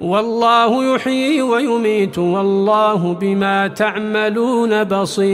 والله يحيي ويميت والله بما تعملون بصير.